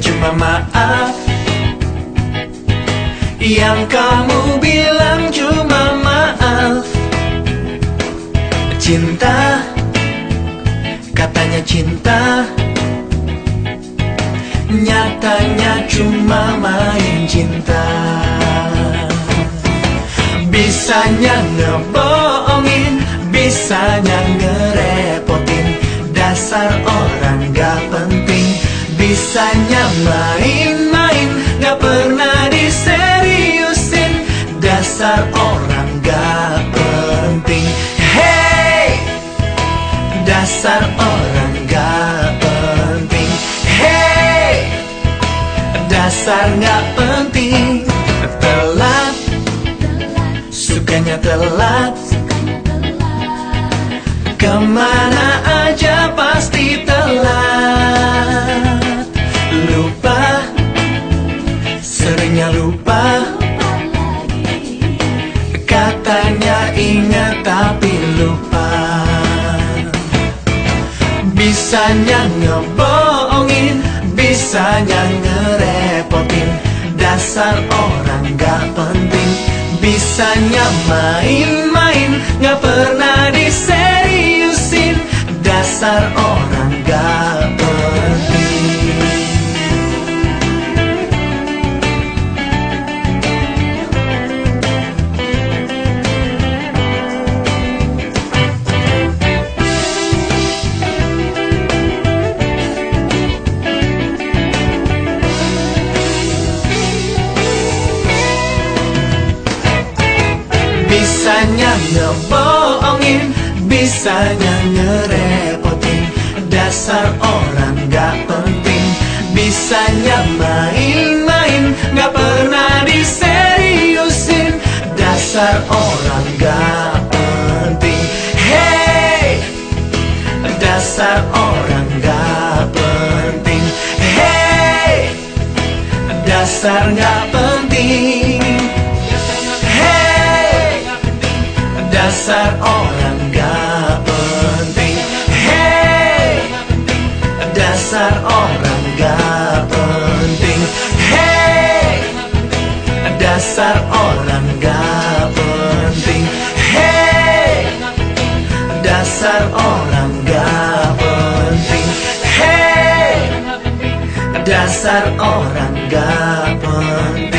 cuma maaf. Yang kamu bilang cuma maaf. Cinta Katanya cinta. Nyatanya cuma main cinta. Bisanya ngebohongin Bisanya ngerepotin Bisanya main-main Gak pernah diseriusin. Dasar orang gak penting. Hey! Dasar orang gak penting. Hey! Dasar gak penting. Telat. Sukanya telat. Ke mana Bisanya ngebohongin Bisanya ngerepotin. Dasar orang gak penting. Bisanya main-main Gak pernah ngebohongin Bisanya ngerepotin. Dasar orang gak penting Bisanya main-main. Gak pernah diseriusin Dasar orang gak penting. Hey Dasar orang gak penting. Hey Dasar gak Dasar orang gak penting. Hey Dasar orang gak penting. Hey Dasar orang gak penting. Hey Dasar orang gak penting. Hey Dasar orang gak penting